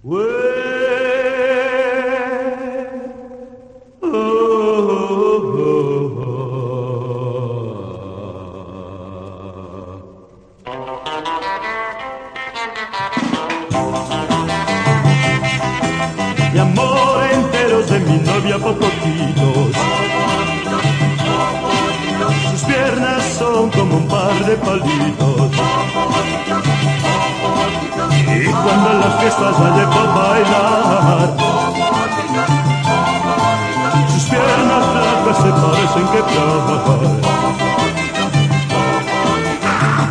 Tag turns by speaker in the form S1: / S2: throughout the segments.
S1: Mi amor de mi novia popotitos. Sus piernas son como un par de palitos. Y cuando fiestas sale para bailar, sus piernas flacas se parecen que trabajar.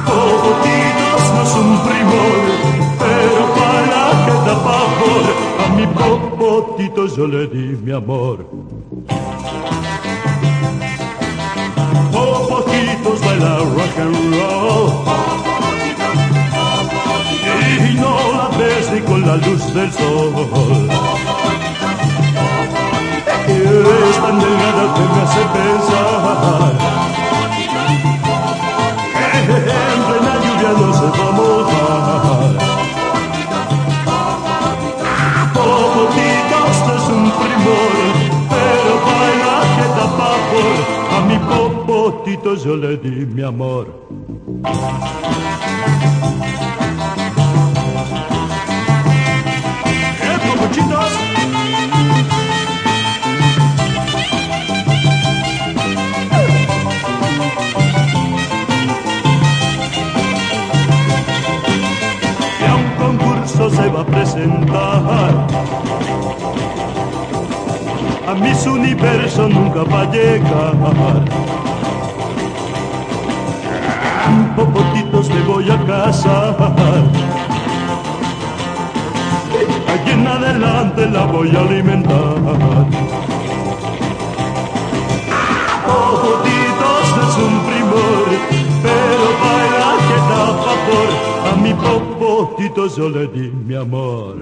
S1: Popotitos no es un primor, pero para que da pavor, a mi popotito yo le di mi amor. Popotitos la luz del sol. Es tan delgada que me hace pensar que en plena lluvia no se va a mojar. Popotitos es un primor, pero baila que da pavor. A mi popotito yo le di mi amor. Se va a presentar. A mis universo nunca va a llegar. Popotitos me voy a casar. Aquí en adelante la voy a alimentar. Popotitos es un primor, pero baila que da favor. A mi cortito yo le di mi amor.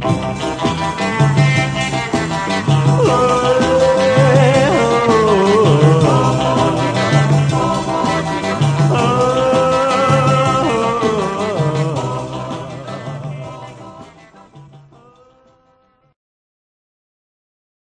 S1: Ah.